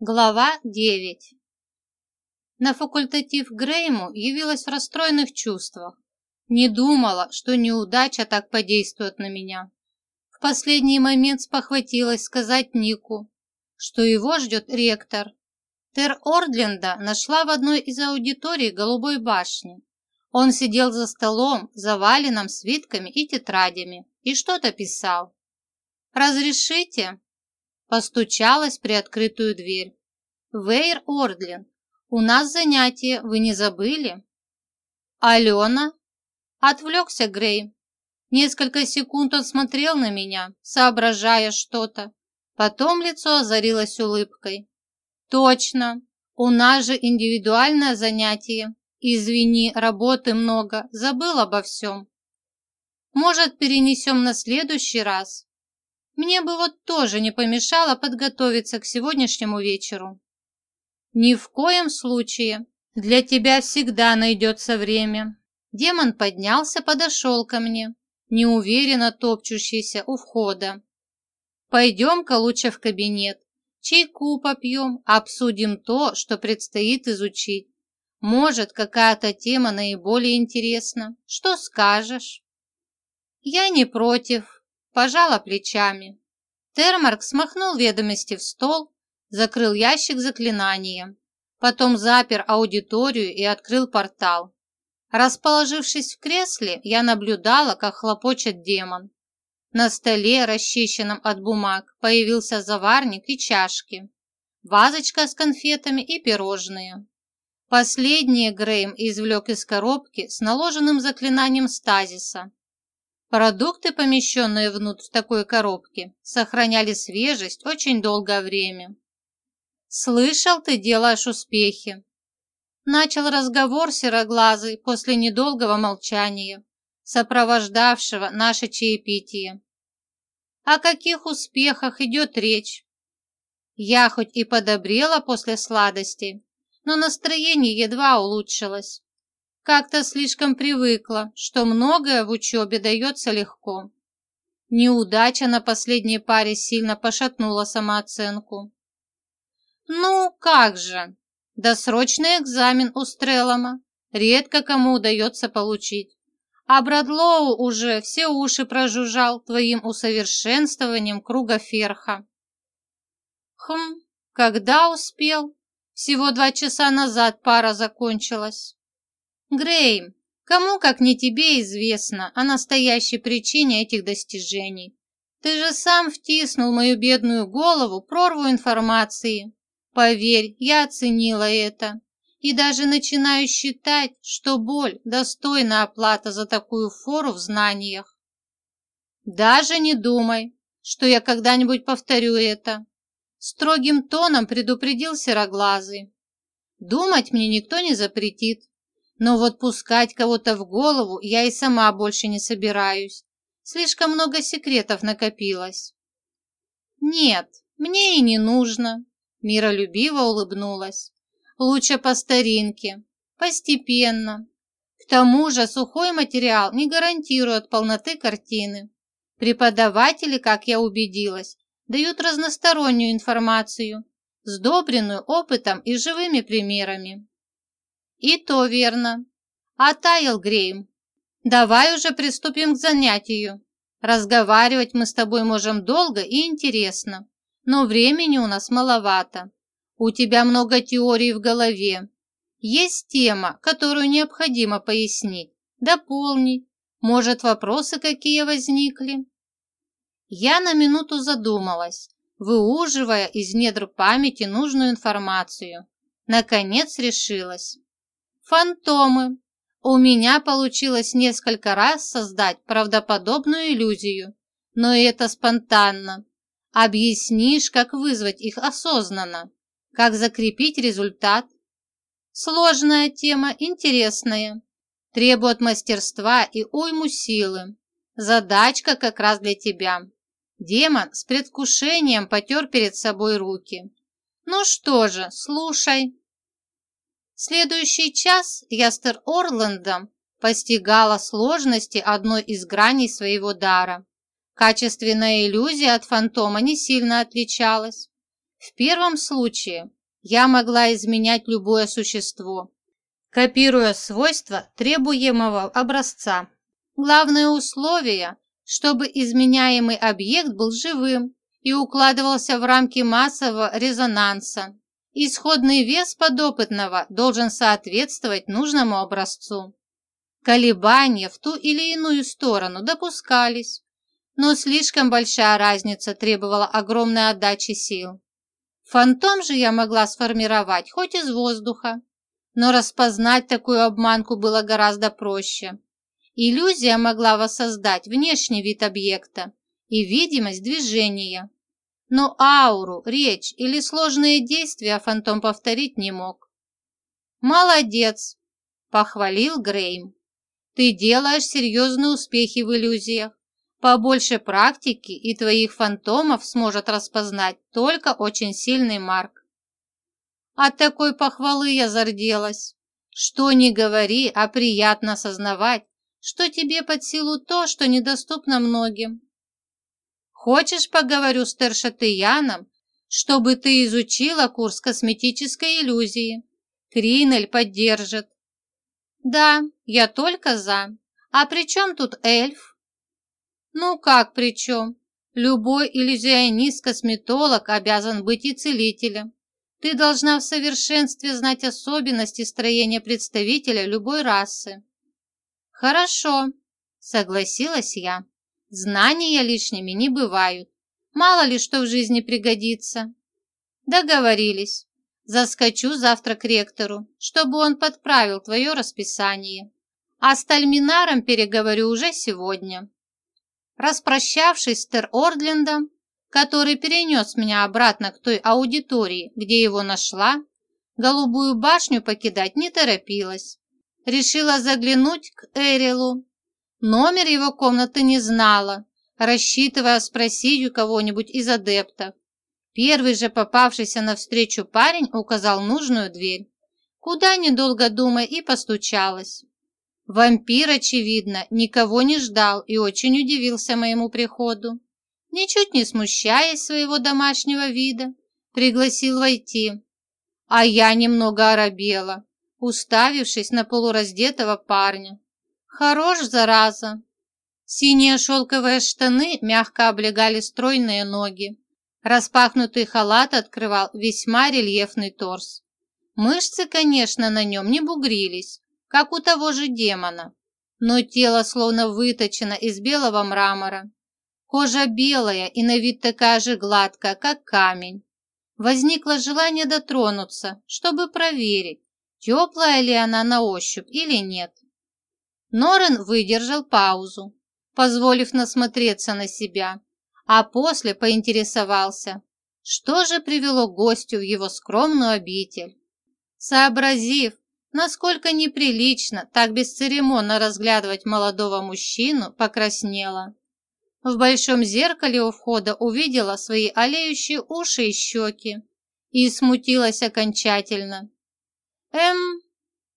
Глава 9 На факультатив Грейму явилась в расстроенных чувствах. Не думала, что неудача так подействует на меня. В последний момент спохватилась сказать Нику, что его ждет ректор. Тер Ордленда нашла в одной из аудиторий Голубой башни. Он сидел за столом, заваленным свитками и тетрадями, и что-то писал. «Разрешите?» Постучалась при открытую дверь. «Вейр Ордлин, у нас занятие, вы не забыли?» «Алена?» Отвлекся Грей. Несколько секунд он смотрел на меня, соображая что-то. Потом лицо озарилось улыбкой. «Точно, у нас же индивидуальное занятие. Извини, работы много, забыл обо всем. Может, перенесем на следующий раз?» Мне бы вот тоже не помешало подготовиться к сегодняшнему вечеру. Ни в коем случае. Для тебя всегда найдется время. Демон поднялся, подошел ко мне, неуверенно топчущийся у входа. Пойдем-ка лучше в кабинет. Чайку попьем, обсудим то, что предстоит изучить. Может, какая-то тема наиболее интересна. Что скажешь? Я не против, пожала плечами. Термарк смахнул ведомости в стол, закрыл ящик заклинания, потом запер аудиторию и открыл портал. Расположившись в кресле, я наблюдала, как хлопочет демон. На столе, расчищенном от бумаг, появился заварник и чашки, вазочка с конфетами и пирожные. Последние Грейм извлек из коробки с наложенным заклинанием стазиса Продукты, помещенные внутрь такой коробки, сохраняли свежесть очень долгое время. «Слышал, ты делаешь успехи!» Начал разговор сероглазый после недолгого молчания, сопровождавшего наше чаепитие. О каких успехах идет речь? Я хоть и подобрела после сладостей, но настроение едва улучшилось. Как-то слишком привыкла, что многое в учебе дается легко. Неудача на последней паре сильно пошатнула самооценку. Ну, как же, досрочный экзамен у Стрелома редко кому удается получить. А Брадлоу уже все уши прожужжал твоим усовершенствованием круга ферха. Хм, когда успел? Всего два часа назад пара закончилась. Грейм, кому как не тебе известно о настоящей причине этих достижений? Ты же сам втиснул мою бедную голову прорву информации. Поверь, я оценила это. И даже начинаю считать, что боль – достойна оплата за такую фору в знаниях. Даже не думай, что я когда-нибудь повторю это. Строгим тоном предупредил Сероглазый. Думать мне никто не запретит, но вот пускать кого-то в голову я и сама больше не собираюсь. Слишком много секретов накопилось. Нет, мне и не нужно. Миролюбиво улыбнулась. Лучше по старинке, постепенно. К тому же сухой материал не гарантирует полноты картины. Преподаватели, как я убедилась, дают разностороннюю информацию, сдобренную опытом и живыми примерами. «И то верно. Тайл Грейм, давай уже приступим к занятию. Разговаривать мы с тобой можем долго и интересно, но времени у нас маловато. У тебя много теорий в голове. Есть тема, которую необходимо пояснить, дополнить. Может, вопросы какие возникли?» Я на минуту задумалась, выуживая из недр памяти нужную информацию. Наконец решилась. Фантомы. У меня получилось несколько раз создать правдоподобную иллюзию, но это спонтанно. Объяснишь, как вызвать их осознанно, как закрепить результат. Сложная тема, интересная. Требует мастерства и уйму силы. Задачка как раз для тебя. Демон с предвкушением потер перед собой руки. Ну что же, слушай. Следующий час я с Тер Орландом постигала сложности одной из граней своего дара. Качественная иллюзия от фантома не сильно отличалась. В первом случае я могла изменять любое существо, копируя свойства требуемого образца. Главное условие, чтобы изменяемый объект был живым и укладывался в рамки массового резонанса. Исходный вес подопытного должен соответствовать нужному образцу. Колебания в ту или иную сторону допускались, но слишком большая разница требовала огромной отдачи сил. Фантом же я могла сформировать хоть из воздуха, но распознать такую обманку было гораздо проще. Иллюзия могла воссоздать внешний вид объекта и видимость движения, но ауру, речь или сложные действия фантом повторить не мог. «Молодец!» – похвалил Грейм. «Ты делаешь серьезные успехи в иллюзиях. Побольше практики, и твоих фантомов сможет распознать только очень сильный Марк. От такой похвалы я зарделась. Что ни говори, а приятно осознавать, что тебе под силу то, что недоступно многим. Хочешь, поговорю с Тершатыяном, чтобы ты изучила курс косметической иллюзии? Кринель поддержит. Да, я только за. А при чем тут эльф? Ну как при чем? Любой иллюзионист-косметолог обязан быть и целителем. Ты должна в совершенстве знать особенности строения представителя любой расы. Хорошо, согласилась я. Знания лишними не бывают. Мало ли что в жизни пригодится. Договорились. Заскочу завтра к ректору, чтобы он подправил твое расписание. А с Тальминаром переговорю уже сегодня. Распрощавшись с Тер-Ордлендом, который перенес меня обратно к той аудитории, где его нашла, голубую башню покидать не торопилась. Решила заглянуть к Эрилу. Номер его комнаты не знала, рассчитывая спросить у кого-нибудь из адептов. Первый же попавшийся навстречу парень указал нужную дверь, куда, недолго думая, и постучалась. Вампир, очевидно, никого не ждал и очень удивился моему приходу. Ничуть не смущаясь своего домашнего вида, пригласил войти. А я немного оробела, уставившись на полураздетого парня. Хорош, зараза. Синие шелковые штаны мягко облегали стройные ноги. Распахнутый халат открывал весьма рельефный торс. Мышцы, конечно, на нем не бугрились, как у того же демона, но тело словно выточено из белого мрамора. Кожа белая и на вид такая же гладкая, как камень. Возникло желание дотронуться, чтобы проверить, теплая ли она на ощупь или нет. Норен выдержал паузу, позволив насмотреться на себя, а после поинтересовался, что же привело гостю в его скромную обитель. Сообразив, насколько неприлично так бесцеремонно разглядывать молодого мужчину, покраснела. В большом зеркале у входа увидела свои олеющие уши и щеки и смутилась окончательно. «Эм,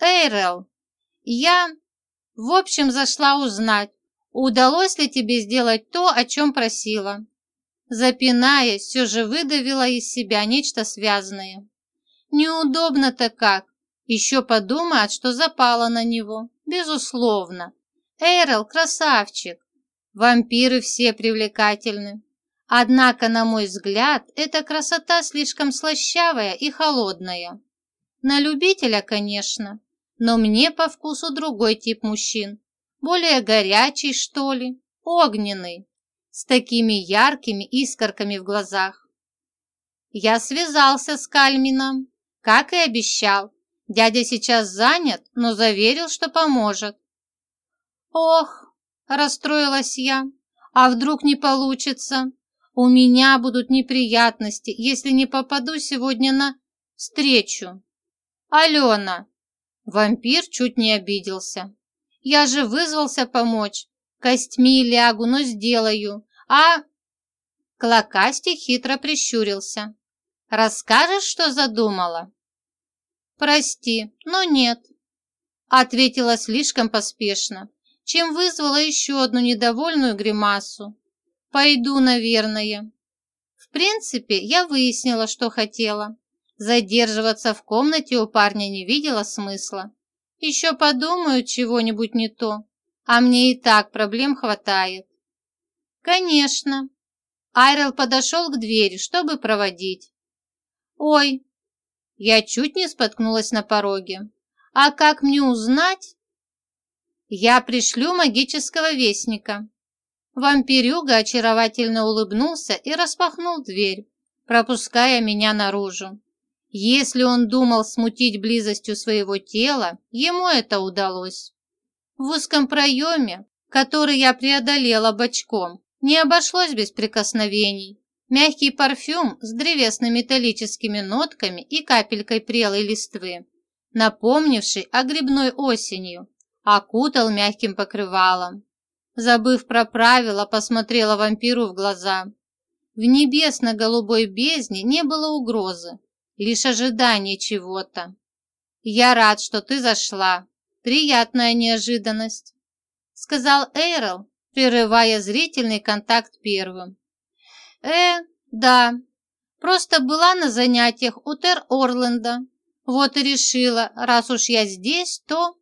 Эйрел, я, в общем, зашла узнать, удалось ли тебе сделать то, о чем просила». Запинаясь, все же выдавила из себя нечто связанное. Неудобно-то как, еще подумает, что запала на него, безусловно. Эйрел красавчик, Вампиры все привлекательны. Однако, на мой взгляд, эта красота слишком слащавая и холодная. На любителя, конечно, но мне по вкусу другой тип мужчин. Более горячий, что ли, огненный, с такими яркими искорками в глазах. Я связался с Кальмином, как и обещал. Дядя сейчас занят, но заверил, что поможет. Ох, Расстроилась я. А вдруг не получится? У меня будут неприятности, если не попаду сегодня на встречу. Алена. Вампир чуть не обиделся. Я же вызвался помочь. Костьми лягу, но сделаю. А... Клокастик хитро прищурился. «Расскажешь, что задумала?» «Прости, но нет», — ответила слишком поспешно чем вызвала еще одну недовольную гримасу. «Пойду, наверное». В принципе, я выяснила, что хотела. Задерживаться в комнате у парня не видела смысла. Еще подумаю чего-нибудь не то, а мне и так проблем хватает. Конечно. Айрел подошел к двери, чтобы проводить. Ой, я чуть не споткнулась на пороге. А как мне узнать? Я пришлю магического вестника. Вампирюга очаровательно улыбнулся и распахнул дверь, пропуская меня наружу. Если он думал смутить близостью своего тела, ему это удалось. В узком проеме, который я преодолела бочком, не обошлось без прикосновений. Мягкий парфюм с древесно-металлическими нотками и капелькой прелой листвы, напомнивший о грибной осенью, окутал мягким покрывалом. Забыв про правила, посмотрела вампиру в глаза. В небесно-голубой бездне не было угрозы, лишь ожидание чего-то. «Я рад, что ты зашла. Приятная неожиданность», — сказал Эйрл, прерывая зрительный контакт первым. «Э, да, просто была на занятиях у Тер Орленда. Вот и решила, раз уж я здесь, то...»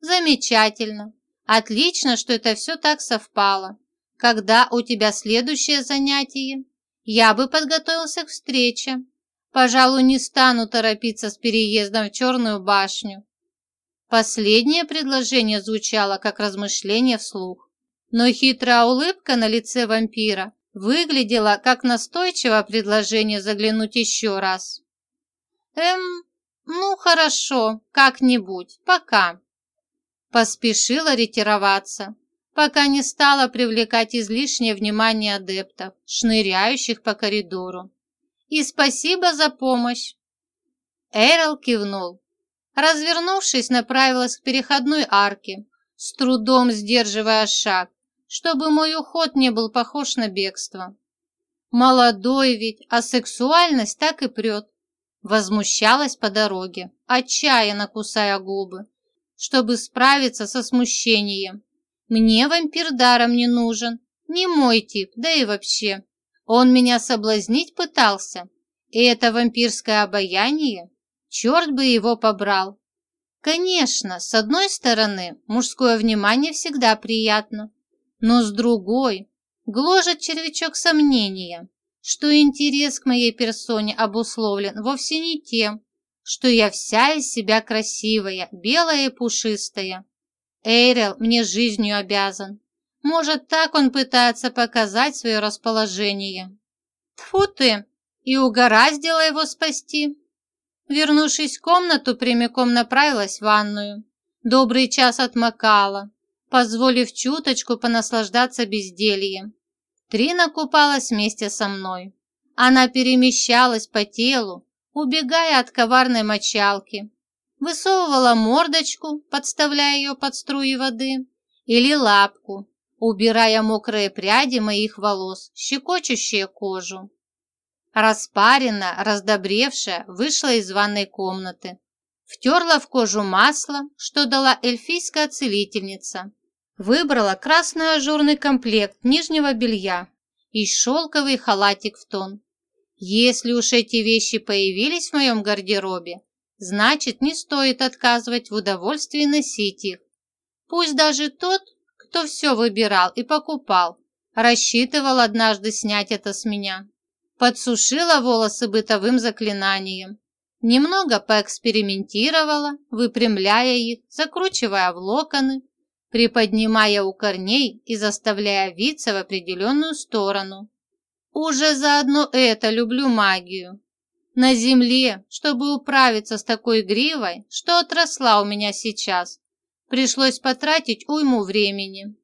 «Замечательно. Отлично, что это все так совпало. Когда у тебя следующее занятие? Я бы подготовился к встрече. Пожалуй, не стану торопиться с переездом в Черную башню. Последнее предложение звучало как размышление вслух, но хитрая улыбка на лице вампира выглядела как настойчивое предложение заглянуть еще раз. «Эм, ну хорошо, как-нибудь, пока». Поспешила ретироваться, пока не стала привлекать излишнее внимание адептов, шныряющих по коридору. «И спасибо за помощь!» Эрл кивнул. Развернувшись, направилась к переходной арке, с трудом сдерживая шаг, чтобы мой уход не был похож на бегство. Молодой ведь, а сексуальность так и прет. Возмущалась по дороге, отчаянно кусая губы чтобы справиться со смущением. Мне вампир даром не нужен, не мой тип, да и вообще. Он меня соблазнить пытался, и это вампирское обаяние, черт бы его побрал. Конечно, с одной стороны, мужское внимание всегда приятно, но с другой гложет червячок сомнения, что интерес к моей персоне обусловлен вовсе не тем, что я вся из себя красивая, белая и пушистая. Эйрел мне жизнью обязан. Может, так он пытается показать свое расположение. Тфу ты, и угораздило его спасти. Вернувшись в комнату, прямиком направилась в ванную. Добрый час отмокала, позволив чуточку понаслаждаться бездельем. Трина купалась вместе со мной. Она перемещалась по телу, убегая от коварной мочалки, высовывала мордочку, подставляя ее под струи воды, или лапку, убирая мокрые пряди моих волос, щекочущие кожу. Распарена, раздобревшая, вышла из ванной комнаты, втерла в кожу масло, что дала эльфийская целительница, выбрала красный ажурный комплект нижнего белья и шелковый халатик в тон. Если уж эти вещи появились в моем гардеробе, значит, не стоит отказывать в удовольствии носить их. Пусть даже тот, кто все выбирал и покупал, рассчитывал однажды снять это с меня. Подсушила волосы бытовым заклинанием. Немного поэкспериментировала, выпрямляя их, закручивая в локоны, приподнимая у корней и заставляя виться в определенную сторону. Уже заодно это люблю магию. На земле, чтобы управиться с такой гривой, что отросла у меня сейчас, пришлось потратить уйму времени.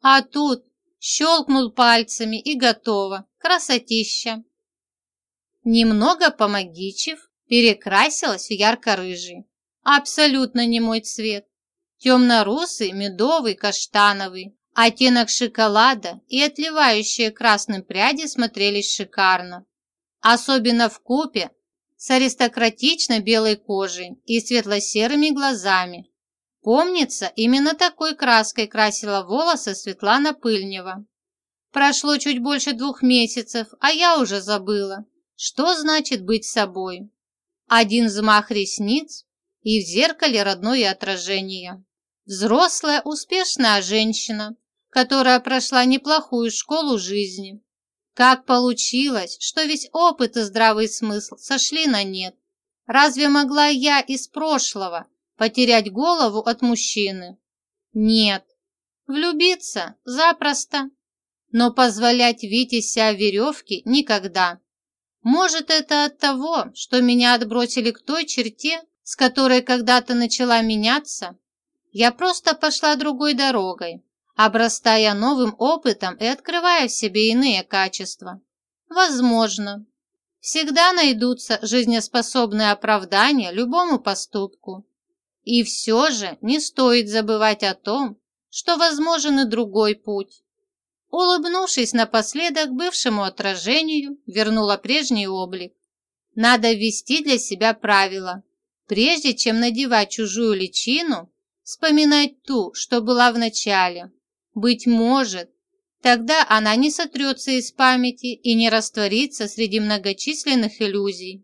А тут щелкнул пальцами и готово. Красотища. Немного помогичив, перекрасилась в ярко-рыжий. Абсолютно не мой цвет. Темно-русый, медовый, каштановый. Оттенок шоколада и отливающие красным пряди смотрелись шикарно. Особенно в купе с аристократично белой кожей и светло-серыми глазами. Помнится, именно такой краской красила волосы Светлана Пыльнева. Прошло чуть больше двух месяцев, а я уже забыла, что значит быть собой. Один взмах ресниц, и в зеркале родное отражение. Взрослая, успешная женщина, которая прошла неплохую школу жизни. Как получилось, что весь опыт и здравый смысл сошли на нет? Разве могла я из прошлого потерять голову от мужчины? Нет. Влюбиться запросто. Но позволять Вите ся веревки никогда. Может, это от того, что меня отбросили к той черте, с которой когда-то начала меняться? Я просто пошла другой дорогой, обрастая новым опытом и открывая в себе иные качества. Возможно. Всегда найдутся жизнеспособные оправдания любому поступку. И все же не стоит забывать о том, что возможен и другой путь. Улыбнувшись напоследок бывшему отражению, вернула прежний облик. Надо ввести для себя правила. Прежде чем надевать чужую личину, вспоминать ту, что была в начале. Быть может, тогда она не сотрется из памяти и не растворится среди многочисленных иллюзий.